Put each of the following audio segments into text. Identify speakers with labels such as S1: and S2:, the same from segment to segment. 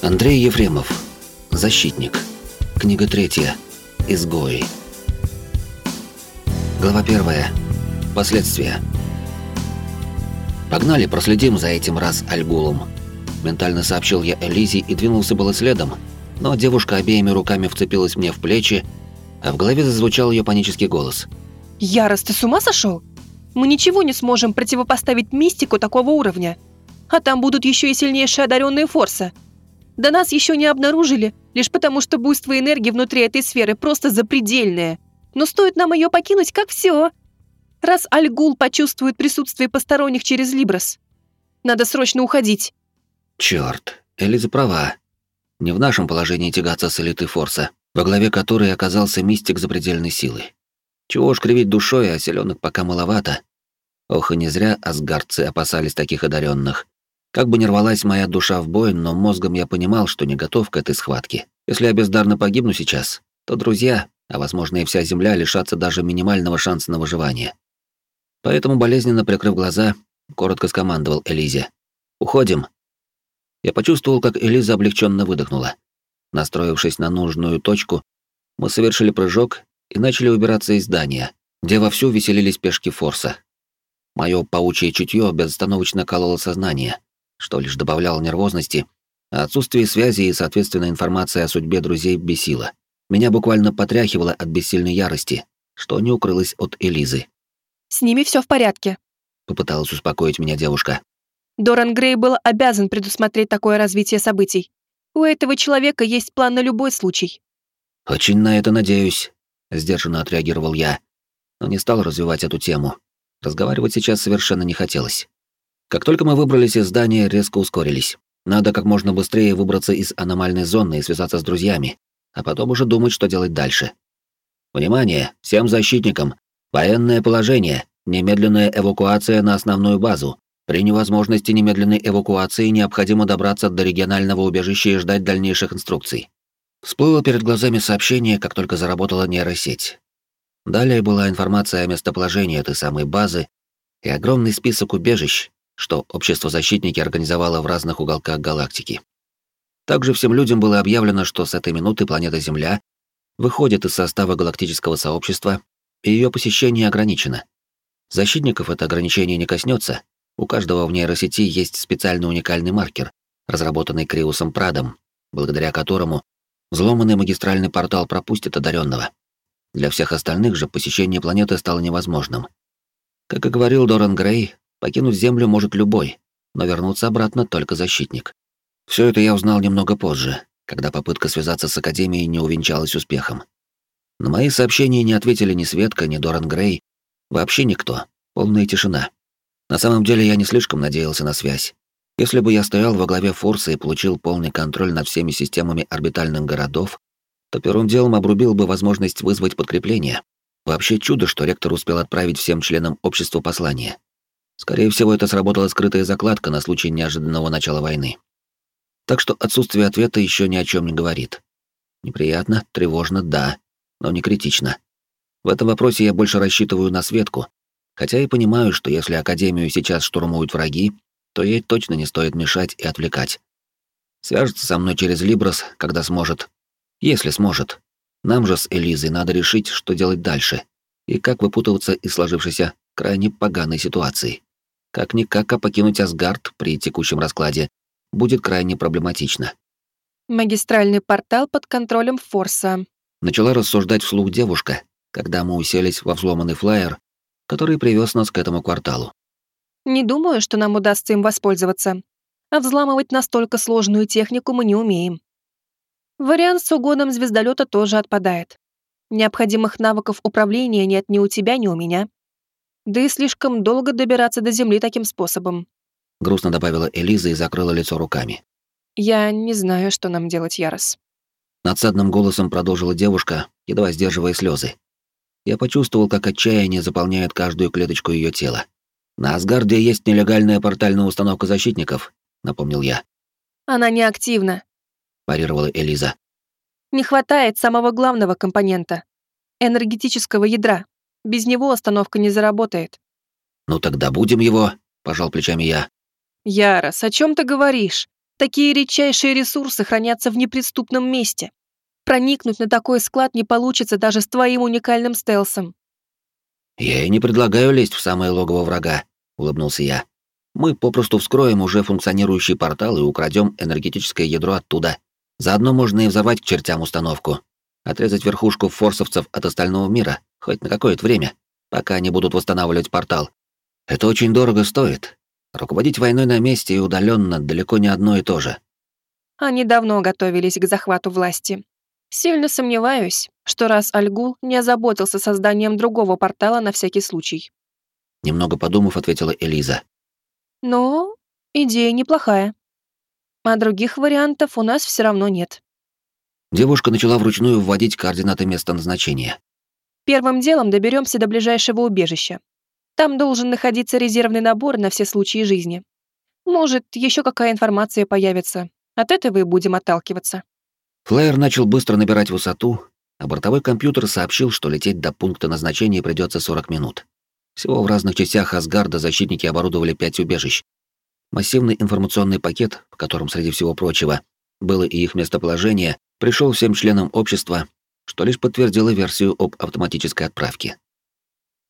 S1: Андрей Ефремов. Защитник. Книга третья. Изгои. Глава первая. Последствия. «Погнали, проследим за этим раз Альгулом», — ментально сообщил я Элизе и двинулся было следом, но девушка обеими руками вцепилась мне в плечи, а в голове зазвучал ее панический голос.
S2: «Ярос, ты с ума сошел? Мы ничего не сможем противопоставить мистику такого уровня. А там будут еще и сильнейшие одаренные форса. Да нас еще не обнаружили, лишь потому что буйство энергии внутри этой сферы просто запредельное. Но стоит нам ее покинуть, как все. Раз Альгул почувствует присутствие посторонних через Либрос. Надо срочно уходить.
S1: Черт, Элиза права. Не в нашем положении тягаться с элитой Форса, во главе которой оказался мистик запредельной силы. Чего уж кривить душой, а селенок пока маловато. Ох, и не зря асгардцы опасались таких одаренных. Как бы ни рвалась моя душа в бой, но мозгом я понимал, что не готов к этой схватке. Если я бездарно погибну сейчас, то друзья, а возможно и вся земля, лишатся даже минимального шанса на выживание. Поэтому, болезненно прикрыв глаза, коротко скомандовал Элизе. «Уходим». Я почувствовал, как Элиза облегченно выдохнула. Настроившись на нужную точку, мы совершили прыжок и начали убираться из здания, где вовсю веселились пешки Форса. Моё паучье чутье безостановочно кололо сознание, что лишь добавляло нервозности, а отсутствие связи и, соответственно, информация о судьбе друзей бесило. Меня буквально потряхивало от бессильной ярости, что не укрылось от Элизы.
S2: «С ними все в порядке», —
S1: попыталась успокоить меня девушка.
S2: Доран Грей был обязан предусмотреть такое развитие событий. У этого человека есть план на любой случай.
S1: «Очень на это надеюсь», — сдержанно отреагировал я, но не стал развивать эту тему. Разговаривать сейчас совершенно не хотелось. Как только мы выбрались из здания, резко ускорились. Надо как можно быстрее выбраться из аномальной зоны и связаться с друзьями, а потом уже думать, что делать дальше. Внимание! Всем защитникам! Военное положение! Немедленная эвакуация на основную базу. При невозможности немедленной эвакуации необходимо добраться до регионального убежища и ждать дальнейших инструкций. Всплыло перед глазами сообщение, как только заработала нейросеть. Далее была информация о местоположении этой самой базы и огромный список убежищ, что общество защитники организовало в разных уголках галактики. Также всем людям было объявлено, что с этой минуты планета Земля выходит из состава галактического сообщества, и ее посещение ограничено. Защитников это ограничение не коснется. У каждого в нейросети есть специальный уникальный маркер, разработанный Криусом Прадом, благодаря которому взломанный магистральный портал пропустит одаренного. Для всех остальных же посещение планеты стало невозможным. Как и говорил Доран Грей, Покинуть Землю может любой, но вернуться обратно только защитник. Все это я узнал немного позже, когда попытка связаться с Академией не увенчалась успехом. На мои сообщения не ответили ни Светка, ни Доран Грей, вообще никто, полная тишина. На самом деле я не слишком надеялся на связь. Если бы я стоял во главе Форса и получил полный контроль над всеми системами орбитальных городов, то первым делом обрубил бы возможность вызвать подкрепление. Вообще чудо, что ректор успел отправить всем членам общества послание. Скорее всего, это сработала скрытая закладка на случай неожиданного начала войны. Так что отсутствие ответа еще ни о чем не говорит. Неприятно, тревожно, да, но не критично. В этом вопросе я больше рассчитываю на Светку, хотя и понимаю, что если Академию сейчас штурмуют враги, то ей точно не стоит мешать и отвлекать. Свяжется со мной через Либрос, когда сможет. Если сможет. Нам же с Элизой надо решить, что делать дальше, и как выпутываться из сложившейся крайне поганой ситуации. Как-никак, а покинуть Асгард при текущем раскладе будет крайне проблематично.
S2: Магистральный портал под контролем Форса.
S1: Начала рассуждать вслух девушка, когда мы уселись во взломанный флайер, который привез нас к этому кварталу.
S2: Не думаю, что нам удастся им воспользоваться. А взламывать настолько сложную технику мы не умеем. Вариант с угоном звездолета тоже отпадает. Необходимых навыков управления нет ни у тебя, ни у меня. Да и слишком долго добираться до Земли таким способом.
S1: Грустно добавила Элиза и закрыла лицо руками.
S2: Я не знаю, что нам делать, Ярос.
S1: Надсадным голосом продолжила девушка, едва сдерживая слезы. Я почувствовал, как отчаяние заполняет каждую клеточку ее тела. На Асгарде есть нелегальная портальная установка защитников, напомнил я.
S2: Она неактивна,
S1: парировала Элиза.
S2: Не хватает самого главного компонента энергетического ядра. Без него остановка не заработает.
S1: Ну тогда будем его, пожал плечами я.
S2: Ярос, о чем ты говоришь? Такие редчайшие ресурсы хранятся в неприступном месте. Проникнуть на такой склад не получится даже с твоим уникальным стелсом.
S1: «Я и не предлагаю лезть в самое логово врага», — улыбнулся я. «Мы попросту вскроем уже функционирующий портал и украдем энергетическое ядро оттуда. Заодно можно и взорвать к чертям установку. Отрезать верхушку форсовцев от остального мира, хоть на какое-то время, пока они будут восстанавливать портал. Это очень дорого стоит. Руководить войной на месте и удаленно далеко не одно и то же.
S2: Они давно готовились к захвату власти. Сильно сомневаюсь, что раз Альгул не озаботился созданием другого портала на всякий случай.
S1: Немного подумав, ответила Элиза.
S2: Но идея неплохая. А других вариантов у нас все равно нет.
S1: Девушка начала вручную вводить координаты места назначения.
S2: Первым делом доберемся до ближайшего убежища. Там должен находиться резервный набор на все случаи жизни. Может, еще какая информация появится. От этого и будем отталкиваться.
S1: Флайер начал быстро набирать высоту, а бортовой компьютер сообщил, что лететь до пункта назначения придется 40 минут. Всего в разных частях Асгарда защитники оборудовали пять убежищ. Массивный информационный пакет, в котором, среди всего прочего, было и их местоположение, пришел всем членам общества, что лишь подтвердило версию об автоматической отправке.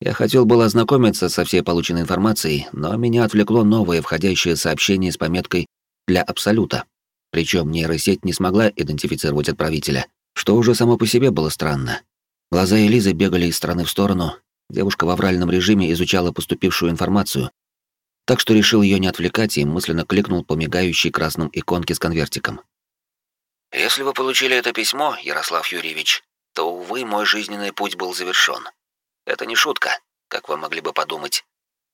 S1: Я хотел было ознакомиться со всей полученной информацией, но меня отвлекло новое входящее сообщение с пометкой «Для Абсолюта». Причем нейросеть не смогла идентифицировать отправителя, что уже само по себе было странно. Глаза Элизы бегали из стороны в сторону, девушка в авральном режиме изучала поступившую информацию, так что решил ее не отвлекать и мысленно кликнул по мигающей красным иконке с конвертиком. Если вы получили это письмо, Ярослав Юрьевич, то, увы, мой жизненный путь был завершён. Это не шутка, как вы могли бы подумать.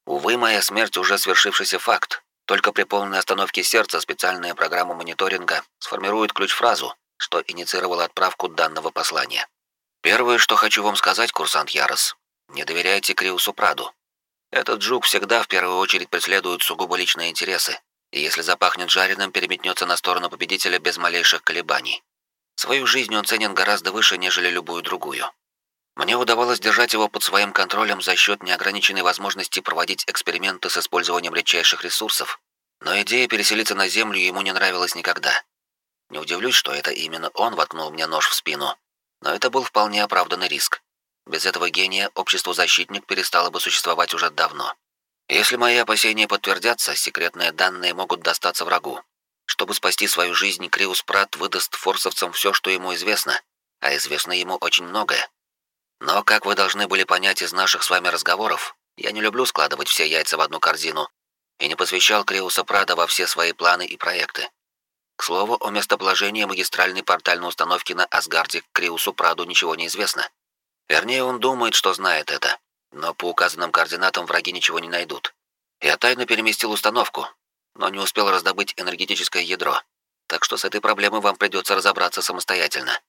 S1: Увы, моя смерть уже свершившийся факт. Только при полной остановке сердца специальная программа мониторинга сформирует ключ-фразу, что инициировала отправку данного послания. Первое, что хочу вам сказать, курсант Ярос, не доверяйте Криусу Праду. Этот жук всегда в первую очередь преследует сугубо личные интересы, и если запахнет жареным, переметнется на сторону победителя без малейших колебаний. Свою жизнь он ценен гораздо выше, нежели любую другую. Мне удавалось держать его под своим контролем за счет неограниченной возможности проводить эксперименты с использованием редчайших ресурсов, но идея переселиться на Землю ему не нравилась никогда. Не удивлюсь, что это именно он воткнул мне нож в спину, но это был вполне оправданный риск. Без этого гения общество «Защитник» перестало бы существовать уже давно. Если мои опасения подтвердятся, секретные данные могут достаться врагу. Чтобы спасти свою жизнь, Криус Прат выдаст форсовцам все, что ему известно, а известно ему очень многое. Но, как вы должны были понять из наших с вами разговоров, я не люблю складывать все яйца в одну корзину и не посвящал Криуса Прада во все свои планы и проекты. К слову, о местоположении магистральной портальной установки на Асгарде Криусу Праду ничего не известно. Вернее, он думает, что знает это, но по указанным координатам враги ничего не найдут. Я тайно переместил установку, но не успел раздобыть энергетическое ядро, так что с этой проблемой вам придется разобраться самостоятельно.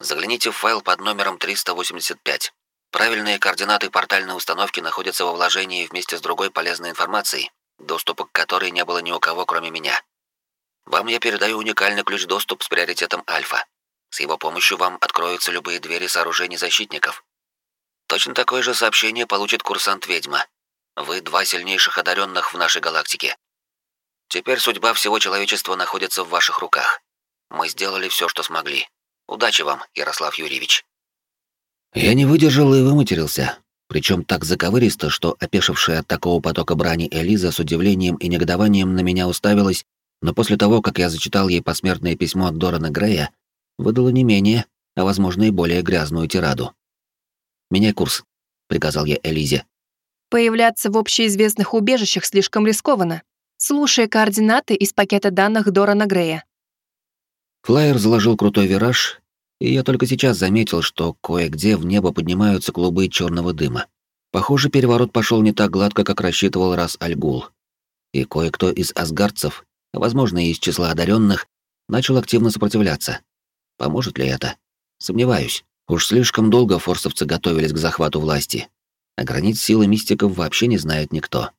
S1: Загляните в файл под номером 385. Правильные координаты портальной установки находятся во вложении вместе с другой полезной информацией, доступа к которой не было ни у кого, кроме меня. Вам я передаю уникальный ключ-доступ с приоритетом Альфа. С его помощью вам откроются любые двери сооружений защитников, Точно такое же сообщение получит курсант-ведьма. Вы два сильнейших одаренных в нашей галактике. Теперь судьба всего человечества находится в ваших руках. Мы сделали все, что смогли. Удачи вам, Ярослав Юрьевич. Я не выдержал и выматерился, причем так заковыристо, что опешившая от такого потока брани Элиза с удивлением и негодованием на меня уставилась, но после того, как я зачитал ей посмертное письмо от Дорана Грея, выдала не менее, а возможно и более грязную тираду. «Меняй курс», — приказал я Элизе.
S2: «Появляться в общеизвестных убежищах слишком рискованно. Слушай координаты из пакета данных Дорана Грея».
S1: Флайер заложил крутой вираж, и я только сейчас заметил, что кое-где в небо поднимаются клубы черного дыма. Похоже, переворот пошел не так гладко, как рассчитывал раз Альгул. И кое-кто из асгардцев, возможно, из числа одаренных, начал активно сопротивляться. Поможет ли это? Сомневаюсь. Уж слишком долго форсовцы готовились к захвату власти, а границ силы мистиков вообще не знает никто.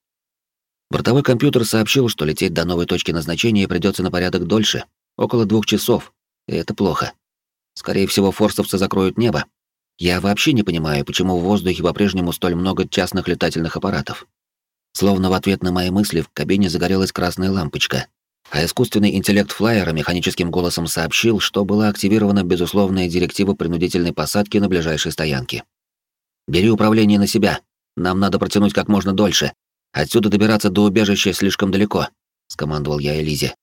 S1: Бортовой компьютер сообщил, что лететь до новой точки назначения придется на порядок дольше, около двух часов, и это плохо. Скорее всего, форсовцы закроют небо. Я вообще не понимаю, почему в воздухе по-прежнему столь много частных летательных аппаратов. Словно в ответ на мои мысли в кабине загорелась красная лампочка. А искусственный интеллект флайера механическим голосом сообщил, что была активирована безусловная директива принудительной посадки на ближайшей стоянке. «Бери управление на себя. Нам надо протянуть как можно дольше. Отсюда добираться до убежища слишком далеко», — скомандовал я Элизе.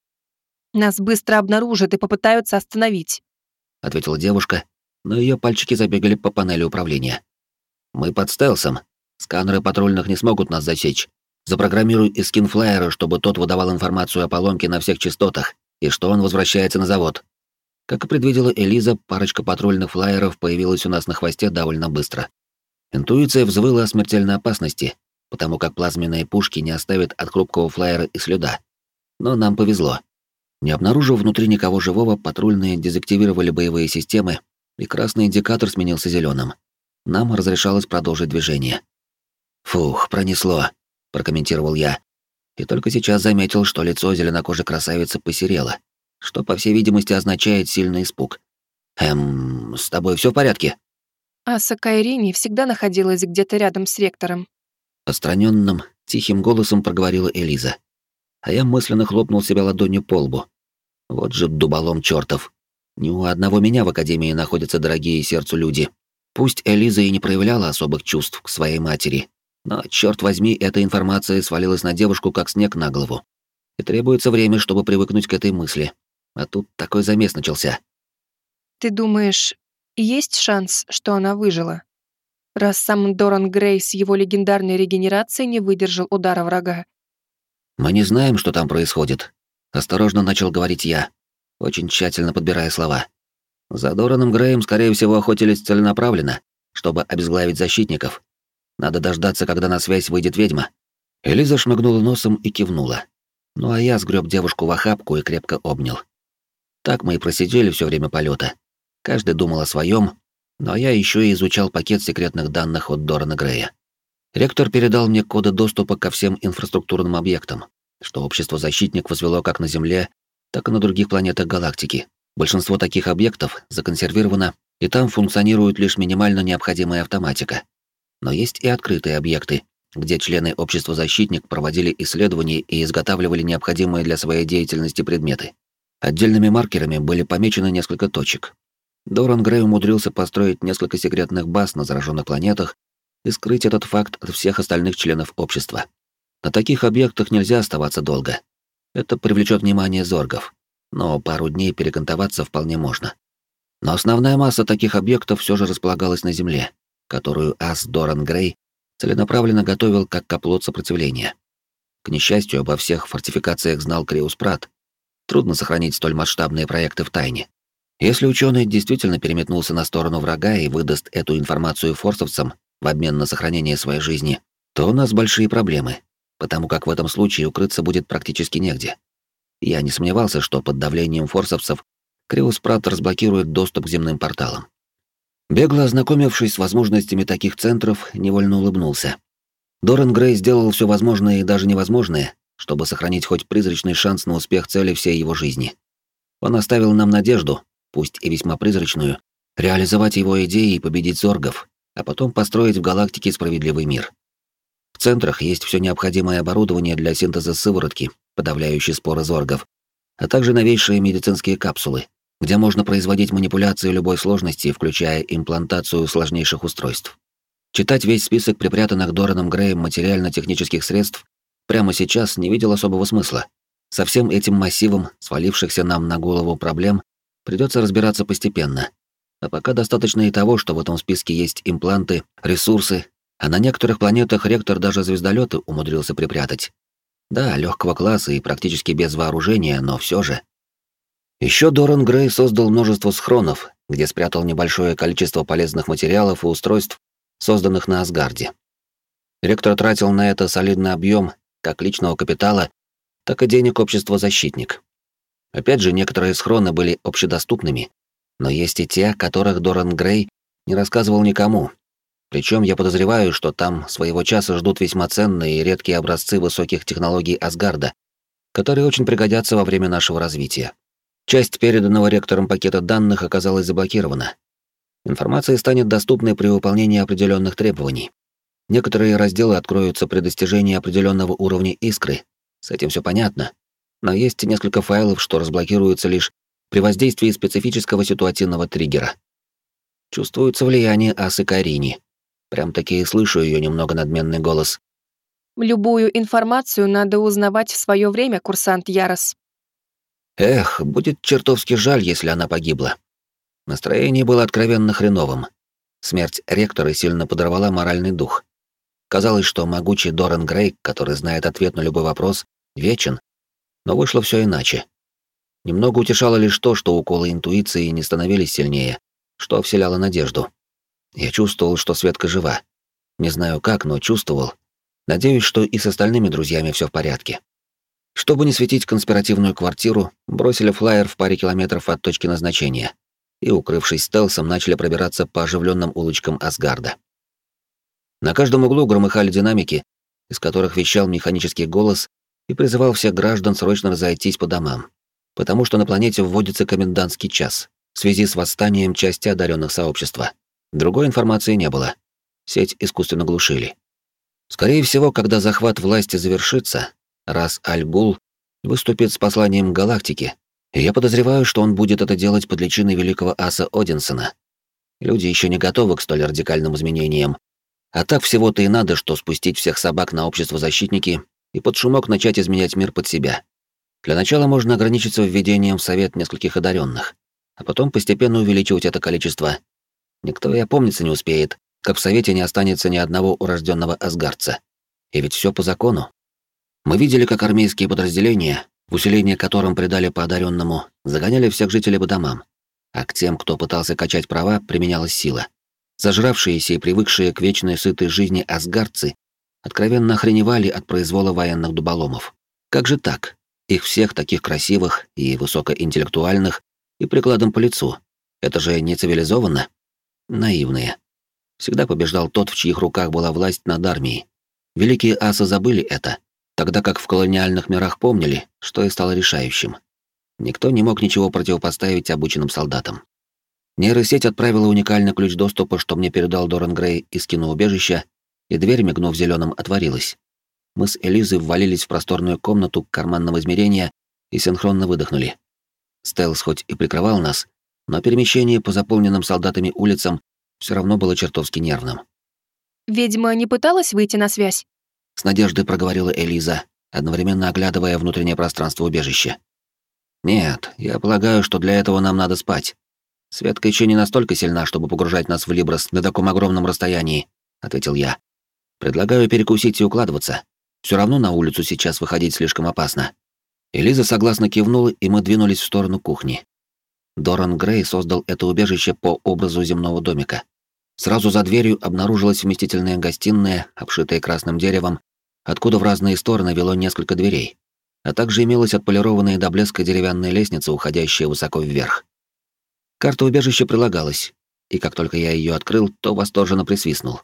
S2: «Нас быстро обнаружат и попытаются остановить», —
S1: ответила девушка, но ее пальчики забегали по панели управления. «Мы под стелсом. Сканеры патрульных не смогут нас засечь. Запрограммируй из скинфлайера, чтобы тот выдавал информацию о поломке на всех частотах и что он возвращается на завод. Как и предвидела Элиза, парочка патрульных флайеров появилась у нас на хвосте довольно быстро. Интуиция взвыла о смертельной опасности, потому как плазменные пушки не оставят от хрупкого флайера и следа. Но нам повезло. Не обнаружив внутри никого живого, патрульные дезактивировали боевые системы, и красный индикатор сменился зеленым. Нам разрешалось продолжить движение. «Фух, пронесло», прокомментировал я. И только сейчас заметил, что лицо зеленокожей красавицы посерело, что, по всей видимости, означает сильный испуг. «Эм, с тобой все в порядке?»
S2: Аса Кайрини всегда находилась где-то рядом с ректором.
S1: Отстраненным, тихим голосом проговорила Элиза. А я мысленно хлопнул себя ладонью по лбу. Вот же дуболом чертов. Не у одного меня в Академии находятся дорогие сердцу люди. Пусть Элиза и не проявляла особых чувств к своей матери, но, черт возьми, эта информация свалилась на девушку как снег на голову. И требуется время, чтобы привыкнуть к этой мысли. А тут такой замес начался.
S2: «Ты думаешь, есть шанс, что она выжила? Раз сам Доран Грей с его легендарной регенерацией не выдержал удара врага».
S1: «Мы не знаем, что там происходит», — осторожно начал говорить я, очень тщательно подбирая слова. За Дораном Греем, скорее всего, охотились целенаправленно, чтобы обезглавить защитников. Надо дождаться, когда на связь выйдет ведьма. Элиза шмыгнула носом и кивнула. Ну а я сгреб девушку в охапку и крепко обнял. Так мы и просидели все время полета. Каждый думал о своем, но я еще и изучал пакет секретных данных от Дорана Грея. Ректор передал мне коды доступа ко всем инфраструктурным объектам, что общество «Защитник» возвело как на Земле, так и на других планетах галактики. Большинство таких объектов законсервировано, и там функционирует лишь минимально необходимая автоматика. Но есть и открытые объекты, где члены общества «Защитник» проводили исследования и изготавливали необходимые для своей деятельности предметы. Отдельными маркерами были помечены несколько точек. Доран Грей умудрился построить несколько секретных баз на зараженных планетах и скрыть этот факт от всех остальных членов общества. На таких объектах нельзя оставаться долго. Это привлечет внимание зоргов, но пару дней перекантоваться вполне можно. Но основная масса таких объектов все же располагалась на Земле, которую ас Доран Грей целенаправленно готовил как оплот сопротивления. К несчастью, обо всех фортификациях знал Криус Прат. Трудно сохранить столь масштабные проекты в тайне. Если ученый действительно переметнулся на сторону врага и выдаст эту информацию форсовцам в обмен на сохранение своей жизни, то у нас большие проблемы, потому как в этом случае укрыться будет практически негде. Я не сомневался, что под давлением форсовцев Криус Прат разблокирует доступ к земным порталам. Бегло ознакомившись с возможностями таких центров, невольно улыбнулся. Доран Грей сделал все возможное и даже невозможное, чтобы сохранить хоть призрачный шанс на успех цели всей его жизни. Он оставил нам надежду, пусть и весьма призрачную, реализовать его идеи и победить зоргов, а потом построить в галактике справедливый мир. В центрах есть все необходимое оборудование для синтеза сыворотки, подавляющей споры зоргов, а также новейшие медицинские капсулы, где можно производить манипуляции любой сложности, включая имплантацию сложнейших устройств. Читать весь список припрятанных Дораном Греем материально-технических средств прямо сейчас не видел особого смысла. Со всем этим массивом, свалившихся нам на голову проблем, придется разбираться постепенно. А пока достаточно и того, что в этом списке есть импланты, ресурсы, а на некоторых планетах ректор даже звездолеты умудрился припрятать. Да, легкого класса и практически без вооружения, но все же. Еще Доран Грей создал множество схронов, где спрятал небольшое количество полезных материалов и устройств, созданных на Асгарде. Ректор тратил на это солидный объем как личного капитала, так и денег общества «Защитник». Опять же, некоторые схроны были общедоступными, но есть и те, о которых Доран Грей не рассказывал никому. Причем я подозреваю, что там своего часа ждут весьма ценные и редкие образцы высоких технологий Асгарда, которые очень пригодятся во время нашего развития. Часть переданного ректором пакета данных оказалась заблокирована. Информация станет доступной при выполнении определенных требований. Некоторые разделы откроются при достижении определенного уровня искры. С этим все понятно. но есть несколько файлов, что разблокируются лишь при воздействии специфического ситуативного триггера. Чувствуется влияние Асы Карини. Прям-таки слышу ее немного надменный голос.
S2: Любую информацию надо узнавать в свое время, курсант Ярос.
S1: Эх, будет чертовски жаль, если она погибла. Настроение было откровенно хреновым. Смерть ректора сильно подорвала моральный дух. Казалось, что могучий Доран Грей, который знает ответ на любой вопрос, вечен, но вышло все иначе. Немного утешало лишь то, что уколы интуиции не становились сильнее, что вселяло надежду. Я чувствовал, что Светка жива. Не знаю как, но чувствовал. Надеюсь, что и с остальными друзьями все в порядке. Чтобы не светить конспиративную квартиру, бросили флаер в паре километров от точки назначения и, укрывшись стелсом, начали пробираться по оживленным улочкам Асгарда. На каждом углу громыхали динамики, из которых вещал механический голос и призывал всех граждан срочно разойтись по домам, потому что на планете вводится комендантский час в связи с восстанием части одаренных сообщества. Другой информации не было. Сеть искусственно глушили. Скорее всего, когда захват власти завершится, раз Аль-Гул выступит с посланием галактики, я подозреваю, что он будет это делать под личиной великого аса Одинсона. Люди еще не готовы к столь радикальным изменениям. А так всего-то и надо, что спустить всех собак на общество защитники и под шумок начать изменять мир под себя. Для начала можно ограничиться введением в совет нескольких одаренных, а потом постепенно увеличивать это количество. Никто и опомниться не успеет, как в совете не останется ни одного урожденного асгарца. И ведь все по закону. Мы видели, как армейские подразделения, усиление которым придали по одаренному, загоняли всех жителей по домам, а к тем, кто пытался качать права, применялась сила. Зажравшиеся и привыкшие к вечной сытой жизни асгарцы откровенно охреневали от произвола военных дуболомов. Как же так? Их всех таких красивых и высокоинтеллектуальных и прикладом по лицу. Это же не цивилизованно? Наивные. Всегда побеждал тот, в чьих руках была власть над армией. Великие асы забыли это, тогда как в колониальных мирах помнили, что и стало решающим. Никто не мог ничего противопоставить обученным солдатам. Нейросеть отправила уникальный ключ доступа, что мне передал Доран Грей из киноубежища, и дверь, мигнув зеленым, отворилась. Мы с Элизой ввалились в просторную комнату карманного измерения и синхронно выдохнули. Стелс хоть и прикрывал нас, но перемещение по заполненным солдатами улицам все равно было чертовски нервным.
S2: «Ведьма не пыталась выйти на связь?»
S1: С надеждой проговорила Элиза, одновременно оглядывая внутреннее пространство убежища. «Нет, я полагаю, что для этого нам надо спать. Светка еще не настолько сильна, чтобы погружать нас в Либрос на таком огромном расстоянии», — ответил я. Предлагаю перекусить и укладываться. Все равно на улицу сейчас выходить слишком опасно. Элиза согласно кивнула, и мы двинулись в сторону кухни. Доран Грей создал это убежище по образу земного домика. Сразу за дверью обнаружилась вместительная гостиная, обшитая красным деревом, откуда в разные стороны вело несколько дверей, а также имелась отполированная до блеска деревянная лестница, уходящая высоко вверх. Карта убежища прилагалась, и как только я ее открыл, то восторженно присвистнул.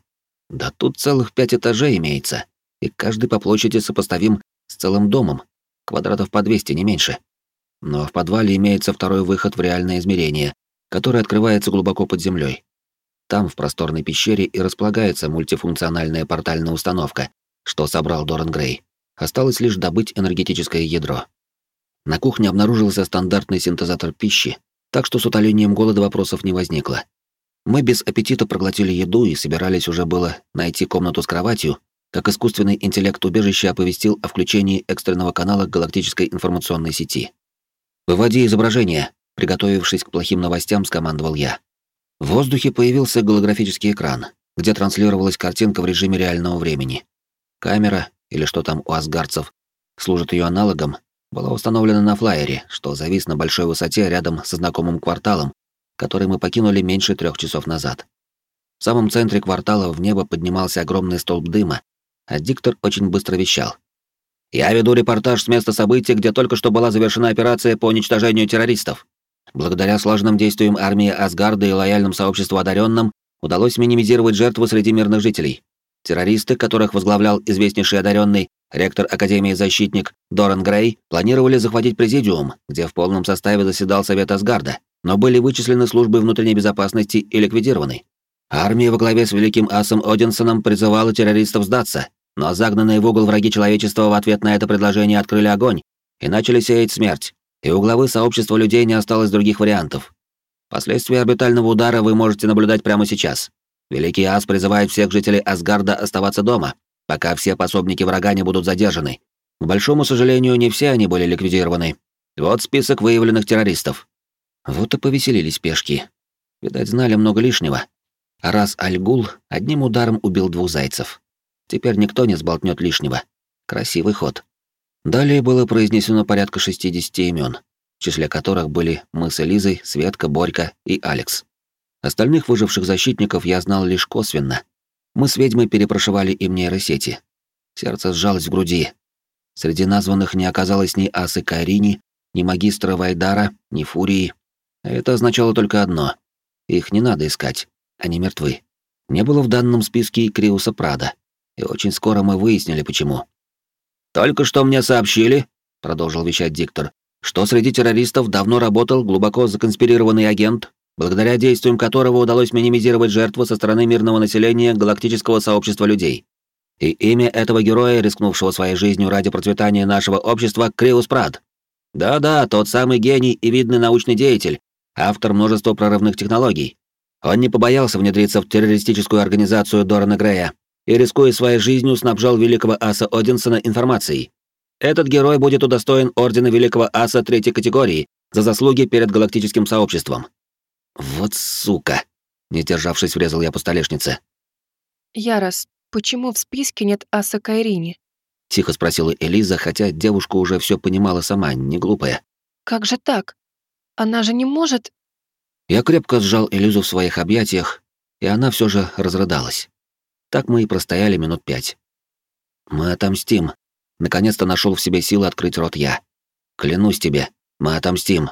S1: Да тут целых пять этажей имеется, и каждый по площади сопоставим с целым домом, квадратов по 200, не меньше. Но в подвале имеется второй выход в реальное измерение, который открывается глубоко под землей. Там, в просторной пещере, и располагается мультифункциональная портальная установка, что собрал Доран Грей. Осталось лишь добыть энергетическое ядро. На кухне обнаружился стандартный синтезатор пищи, так что с утолением голода вопросов не возникло. Мы без аппетита проглотили еду и собирались уже было найти комнату с кроватью, как искусственный интеллект убежища оповестил о включении экстренного канала галактической информационной сети. «Выводи изображение», — приготовившись к плохим новостям, скомандовал я. В воздухе появился голографический экран, где транслировалась картинка в режиме реального времени. Камера, или что там у асгарцев, служит ее аналогом, была установлена на флайере, что завис на большой высоте рядом со знакомым кварталом, который мы покинули меньше трех часов назад. В самом центре квартала в небо поднимался огромный столб дыма, а диктор очень быстро вещал. «Я веду репортаж с места событий, где только что была завершена операция по уничтожению террористов. Благодаря слаженным действиям армии Асгарда и лояльным сообществу одаренным удалось минимизировать жертвы среди мирных жителей. Террористы, которых возглавлял известнейший одаренный ректор Академии защитник Доран Грей, планировали захватить президиум, где в полном составе заседал Совет Асгарда, но были вычислены службы внутренней безопасности и ликвидированы. Армия во главе с великим асом Одинсоном призывала террористов сдаться, но загнанные в угол враги человечества в ответ на это предложение открыли огонь, и начали сеять смерть, и у главы сообщества людей не осталось других вариантов. Последствия орбитального удара вы можете наблюдать прямо сейчас. Великий Ас призывает всех жителей Асгарда оставаться дома, пока все пособники врага не будут задержаны. К большому сожалению, не все они были ликвидированы. Вот список выявленных террористов. Вот и повеселились пешки. Видать, знали много лишнего. А раз Альгул одним ударом убил двух зайцев. Теперь никто не сболтнет лишнего. Красивый ход. Далее было произнесено порядка 60 имен, в числе которых были мы с Элизой, Светка, Борька и Алекс. Остальных выживших защитников я знал лишь косвенно. Мы с ведьмой перепрошивали им нейросети. Сердце сжалось в груди. Среди названных не оказалось ни Асы Кайрини, ни магистра Вайдара, ни Фурии. Это означало только одно. Их не надо искать, они мертвы. Не было в данном списке и Криуса Прада. И очень скоро мы выяснили, почему. «Только что мне сообщили», — продолжил вещать диктор, «что среди террористов давно работал глубоко законспирированный агент, благодаря действиям которого удалось минимизировать жертвы со стороны мирного населения галактического сообщества людей. И имя этого героя, рискнувшего своей жизнью ради процветания нашего общества, Криус Прад. Да-да, тот самый гений и видный научный деятель, автор множества прорывных технологий. Он не побоялся внедриться в террористическую организацию Дорана Грея и, рискуя своей жизнью, снабжал великого аса Одинсона информацией. Этот герой будет удостоен Ордена Великого Аса третьей категории за заслуги перед галактическим сообществом. Вот сука! Не державшись, врезал я по столешнице.
S2: Ярос, почему в списке нет Аса Кайрини?
S1: Тихо спросила Элиза, хотя девушка уже все понимала сама, не глупая.
S2: Как же так? Она же не может...
S1: Я крепко сжал Элизу в своих объятиях, и она все же разрыдалась. Так мы и простояли минут пять. «Мы отомстим», — наконец-то нашел в себе силы открыть рот я. «Клянусь тебе, мы отомстим,